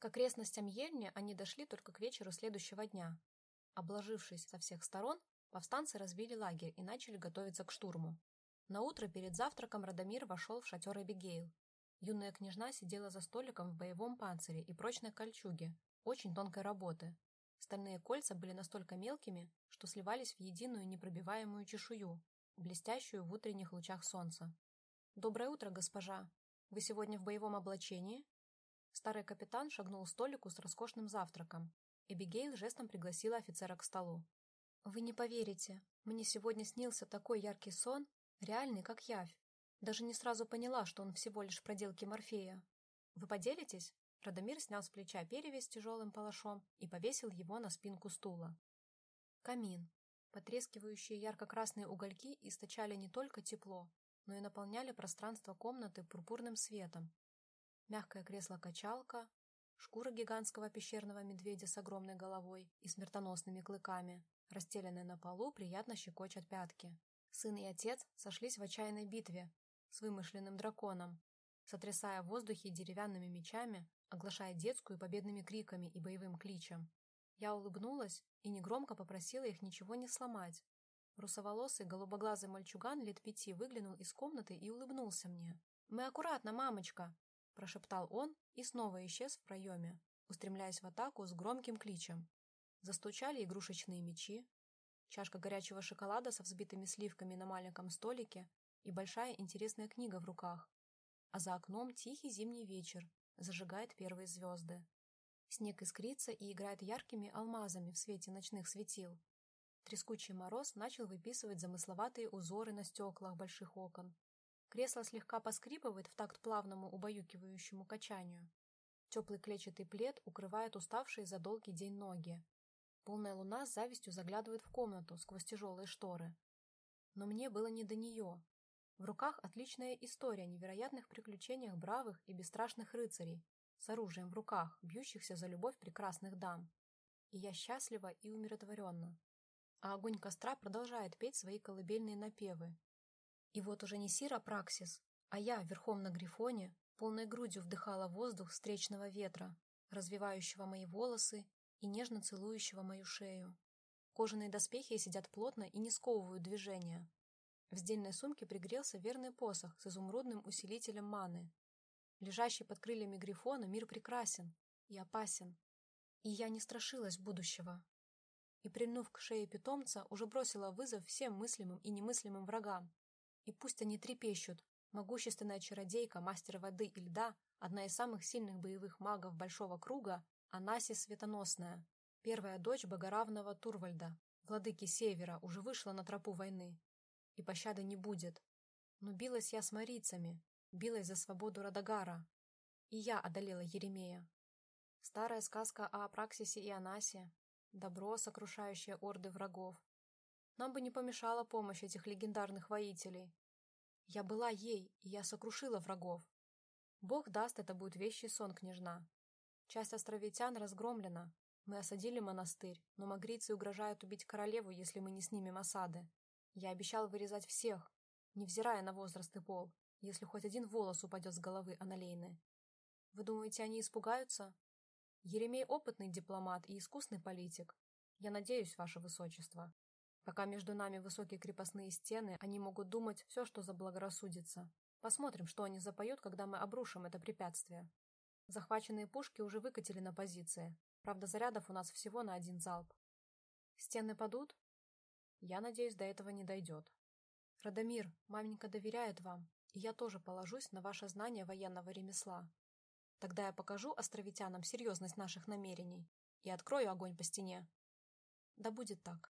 К окрестностям Ельни они дошли только к вечеру следующего дня. Обложившись со всех сторон, повстанцы разбили лагерь и начали готовиться к штурму. На утро перед завтраком Радомир вошел в шатер Эбигейл. Юная княжна сидела за столиком в боевом панцире и прочной кольчуге, очень тонкой работы. Стальные кольца были настолько мелкими, что сливались в единую непробиваемую чешую, блестящую в утренних лучах солнца. «Доброе утро, госпожа! Вы сегодня в боевом облачении?» Старый капитан шагнул к столику с роскошным завтраком. Эбигейл жестом пригласила офицера к столу. «Вы не поверите, мне сегодня снился такой яркий сон, реальный, как явь. Даже не сразу поняла, что он всего лишь проделки Морфея. Вы поделитесь?» Радомир снял с плеча перевязь с тяжелым палашом и повесил его на спинку стула. Камин. Потрескивающие ярко-красные угольки источали не только тепло, но и наполняли пространство комнаты пурпурным светом. Мягкое кресло-качалка, шкура гигантского пещерного медведя с огромной головой и смертоносными клыками, расстеленные на полу, приятно щекочут пятки. Сын и отец сошлись в отчаянной битве с вымышленным драконом, сотрясая в воздухе деревянными мечами, оглашая детскую победными криками и боевым кличем. Я улыбнулась и негромко попросила их ничего не сломать. Русоволосый голубоглазый мальчуган лет пяти выглянул из комнаты и улыбнулся мне. «Мы аккуратно, мамочка!» – прошептал он и снова исчез в проеме, устремляясь в атаку с громким кличем. Застучали игрушечные мечи, чашка горячего шоколада со взбитыми сливками на маленьком столике и большая интересная книга в руках. А за окном тихий зимний вечер, зажигает первые звезды. Снег искрится и играет яркими алмазами в свете ночных светил. Трескучий мороз начал выписывать замысловатые узоры на стеклах больших окон. Кресло слегка поскрипывает в такт плавному убаюкивающему качанию. Теплый клетчатый плед укрывает уставшие за долгий день ноги. Полная луна с завистью заглядывает в комнату сквозь тяжелые шторы. Но мне было не до нее. В руках отличная история о невероятных приключениях бравых и бесстрашных рыцарей, с оружием в руках, бьющихся за любовь прекрасных дам. И я счастлива и умиротворенна. А огонь костра продолжает петь свои колыбельные напевы. И вот уже не Сира Праксис, а я, верхом на грифоне, полной грудью вдыхала воздух встречного ветра, развивающего мои волосы и нежно целующего мою шею. Кожаные доспехи сидят плотно и не сковывают движения, в сдельной сумке пригрелся верный посох с изумрудным усилителем маны. Лежащий под крыльями Грифона мир прекрасен и опасен. И я не страшилась будущего. И, прильнув к шее питомца, уже бросила вызов всем мыслимым и немыслимым врагам. И пусть они трепещут, могущественная чародейка, мастер воды и льда, одна из самых сильных боевых магов Большого Круга, Анаси Светоносная, первая дочь богоравного Турвальда, владыки Севера, уже вышла на тропу войны и пощады не будет. Но билась я с марийцами, билась за свободу Радагара. И я одолела Еремея. Старая сказка о Апраксисе и Анасе, добро, сокрушающее орды врагов. Нам бы не помешала помощь этих легендарных воителей. Я была ей, и я сокрушила врагов. Бог даст, это будет вещий сон, княжна. Часть островитян разгромлена. Мы осадили монастырь, но магрицы угрожают убить королеву, если мы не снимем осады. Я обещал вырезать всех, невзирая на возраст и пол, если хоть один волос упадет с головы Аналейны. Вы думаете, они испугаются? Еремей опытный дипломат и искусный политик. Я надеюсь, ваше высочество. Пока между нами высокие крепостные стены, они могут думать все, что заблагорассудится. Посмотрим, что они запоют, когда мы обрушим это препятствие. Захваченные пушки уже выкатили на позиции. Правда, зарядов у нас всего на один залп. Стены падут? Я надеюсь, до этого не дойдет. Радомир, маменька доверяет вам, и я тоже положусь на ваше знание военного ремесла. Тогда я покажу островитянам серьезность наших намерений и открою огонь по стене. Да будет так.